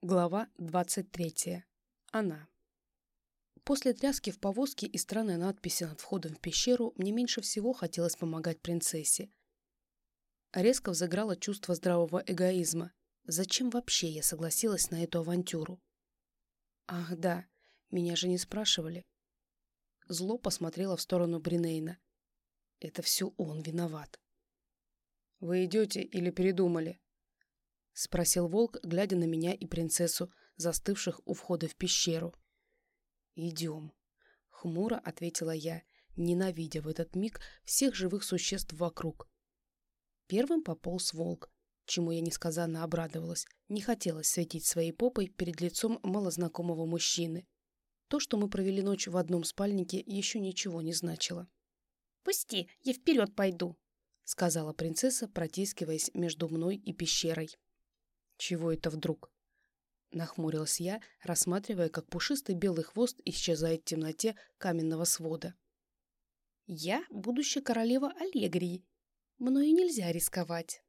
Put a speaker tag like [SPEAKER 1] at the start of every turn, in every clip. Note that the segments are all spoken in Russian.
[SPEAKER 1] Глава 23. Она. После тряски в повозке и странной надписи над входом в пещеру мне меньше всего хотелось помогать принцессе. Резко взыграло чувство здравого эгоизма. Зачем вообще я согласилась на эту авантюру? Ах да, меня же не спрашивали. Зло посмотрела в сторону Бринейна. Это все он виноват. «Вы идете или передумали?» — спросил волк, глядя на меня и принцессу, застывших у входа в пещеру. «Идем», — хмуро ответила я, ненавидя в этот миг всех живых существ вокруг. Первым пополз волк, чему я несказанно обрадовалась, не хотелось светить своей попой перед лицом малознакомого мужчины. То, что мы провели ночь в одном спальнике, еще ничего не значило.
[SPEAKER 2] «Пусти, я вперед пойду», —
[SPEAKER 1] сказала принцесса, протискиваясь между мной и пещерой. «Чего это вдруг?» Нахмурилась я, рассматривая, как пушистый белый хвост исчезает в темноте каменного свода.
[SPEAKER 2] «Я будущая королева Аллегрии. Мною нельзя рисковать».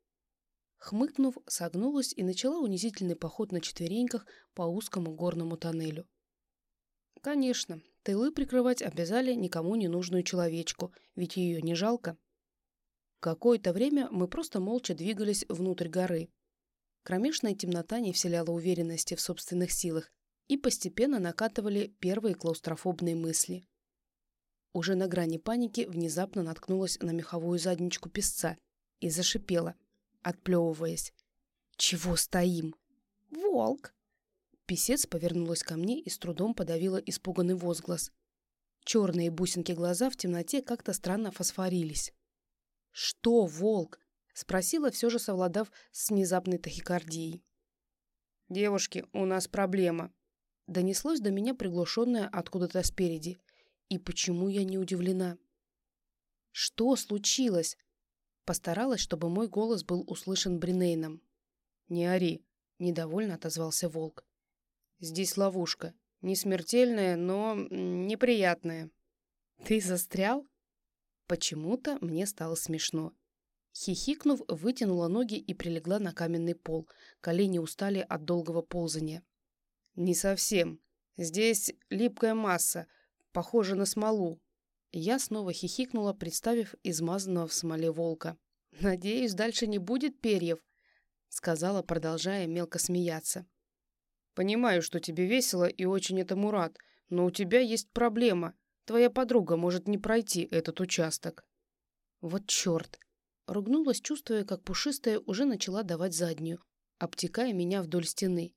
[SPEAKER 1] Хмыкнув, согнулась и начала унизительный поход на четвереньках по узкому горному тоннелю. «Конечно, тылы прикрывать обязали никому не нужную человечку, ведь ее не жалко». Какое-то время мы просто молча двигались внутрь горы. Кромешная темнота не вселяла уверенности в собственных силах, и постепенно накатывали первые клаустрофобные мысли. Уже на грани паники внезапно наткнулась на меховую задничку песца и зашипела, отплевываясь. «Чего стоим?»
[SPEAKER 2] «Волк!»
[SPEAKER 1] Песец повернулась ко мне и с трудом подавила испуганный возглас. Черные бусинки глаза в темноте как-то странно фосфорились. «Что, волк?» — спросила, все же совладав с внезапной тахикардией. «Девушки, у нас проблема», — донеслось до меня приглушенное откуда-то спереди. И почему я не удивлена? «Что случилось?» Постаралась, чтобы мой голос был услышан Бринейном. «Не ори», — недовольно отозвался волк. Здесь ловушка. Не смертельная, но неприятная. Ты застрял? Почему-то мне стало смешно. Хихикнув, вытянула ноги и прилегла на каменный пол. Колени устали от долгого ползания. «Не совсем. Здесь липкая масса, похожа на смолу». Я снова хихикнула, представив измазанного в смоле волка. «Надеюсь, дальше не будет перьев», — сказала, продолжая мелко смеяться. Понимаю, что тебе весело и очень этому рад, но у тебя есть проблема. Твоя подруга может не пройти этот участок». «Вот черт!» Ругнулась, чувствуя, как пушистая уже начала давать заднюю, обтекая меня вдоль стены.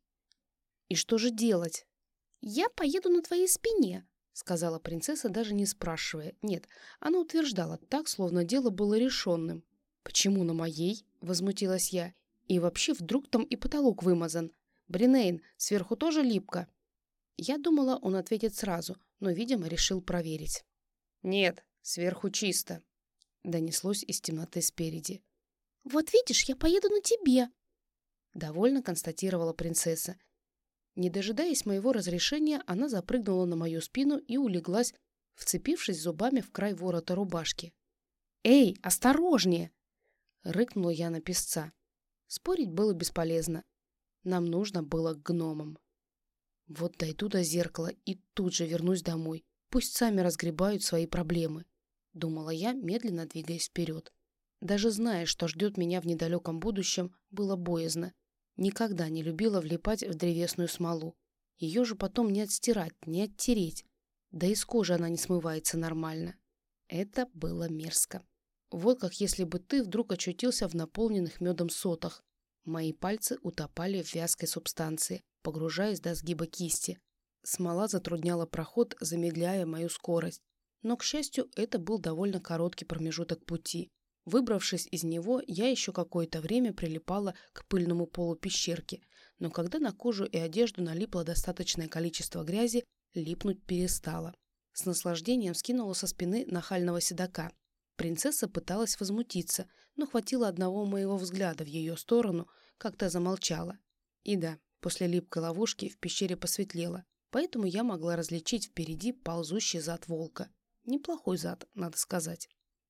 [SPEAKER 1] «И что же делать?»
[SPEAKER 2] «Я поеду на твоей спине», — сказала принцесса, даже не спрашивая. Нет, она утверждала так, словно дело было решенным. «Почему на моей?» — возмутилась я. «И вообще вдруг там и потолок вымазан. «Бринейн, сверху тоже липко?» Я думала, он ответит сразу, но, видимо, решил проверить. «Нет, сверху чисто», — донеслось из темноты спереди. «Вот видишь, я поеду на тебе», —
[SPEAKER 1] довольно констатировала принцесса. Не дожидаясь моего разрешения, она запрыгнула на мою спину и улеглась, вцепившись зубами в край ворота рубашки. «Эй, осторожнее!» — рыкнула я на песца. Спорить было бесполезно. Нам нужно было к гномам. Вот дойду до зеркала и тут же вернусь домой. Пусть сами разгребают свои проблемы. Думала я, медленно двигаясь вперед. Даже зная, что ждет меня в недалеком будущем, было боязно. Никогда не любила влипать в древесную смолу. Ее же потом не отстирать, не оттереть. Да и с кожи она не смывается нормально. Это было мерзко. Вот как если бы ты вдруг очутился в наполненных медом сотах, Мои пальцы утопали в вязкой субстанции, погружаясь до сгиба кисти. Смола затрудняла проход, замедляя мою скорость. Но, к счастью, это был довольно короткий промежуток пути. Выбравшись из него, я еще какое-то время прилипала к пыльному полу пещерки, но когда на кожу и одежду налипло достаточное количество грязи, липнуть перестала. С наслаждением скинула со спины нахального седока. Принцесса пыталась возмутиться, но хватило одного моего взгляда в ее сторону, как-то замолчала. И да, после липкой ловушки в пещере посветлело, поэтому я могла различить впереди ползущий зад волка. Неплохой зад, надо сказать.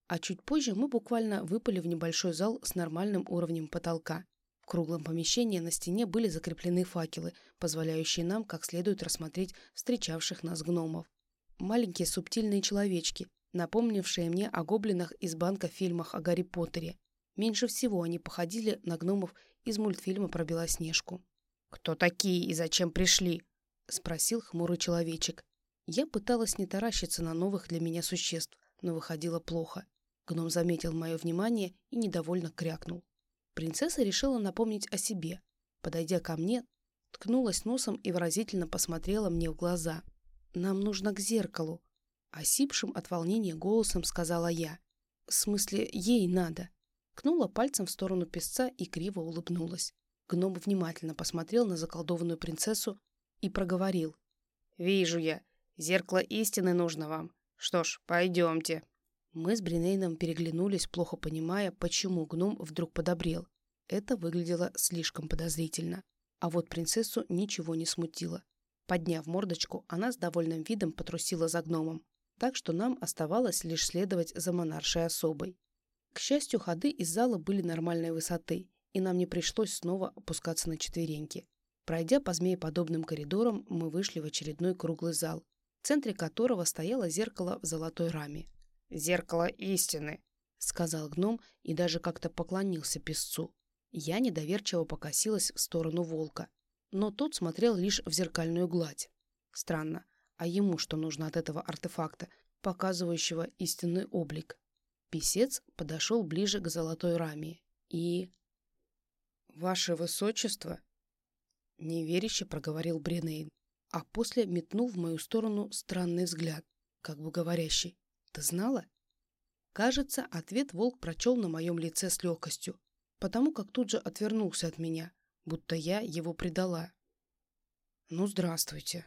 [SPEAKER 1] А чуть позже мы буквально выпали в небольшой зал с нормальным уровнем потолка. В
[SPEAKER 2] круглом помещении на стене были закреплены факелы, позволяющие нам как следует рассмотреть встречавших нас гномов. Маленькие субтильные человечки, напомнившие мне о гоблинах из банка в фильмах о Гарри Поттере. Меньше всего они походили на гномов из мультфильма про Белоснежку.
[SPEAKER 1] «Кто такие и зачем пришли?» — спросил хмурый человечек.
[SPEAKER 2] Я пыталась не таращиться на новых для меня существ, но выходило плохо. Гном заметил мое внимание и недовольно крякнул. Принцесса решила напомнить о себе. Подойдя ко мне, ткнулась носом и выразительно посмотрела мне в глаза. «Нам нужно к зеркалу», — осипшим от волнения голосом сказала я. «В смысле, ей надо». Кнула пальцем в сторону песца и криво улыбнулась. Гном внимательно посмотрел на заколдованную принцессу и проговорил.
[SPEAKER 1] «Вижу я. Зеркало истины нужно вам. Что ж, пойдемте».
[SPEAKER 2] Мы с Бринейном переглянулись, плохо понимая, почему гном вдруг подобрел. Это выглядело слишком подозрительно. А вот принцессу ничего не смутило. Подняв мордочку, она с довольным видом потрусила за гномом. Так что нам оставалось лишь следовать за монаршей особой. К счастью, ходы из зала были нормальной высоты, и нам не пришлось снова опускаться на четвереньки. Пройдя по змееподобным коридорам, мы вышли в очередной круглый зал, в центре которого стояло зеркало в золотой раме.
[SPEAKER 1] «Зеркало истины», —
[SPEAKER 2] сказал гном и даже как-то поклонился песцу. Я недоверчиво покосилась в сторону волка, но тот смотрел лишь в зеркальную гладь. Странно, а ему что нужно от этого артефакта, показывающего истинный облик? Песец подошел ближе к золотой раме и...
[SPEAKER 1] «Ваше высочество!»
[SPEAKER 2] Неверяще проговорил Бренейн, а после метнул в мою сторону странный взгляд, как бы говорящий. Ты знала? Кажется, ответ волк прочел на моем лице с легкостью, потому как тут же отвернулся от меня, будто я его предала. «Ну, здравствуйте»,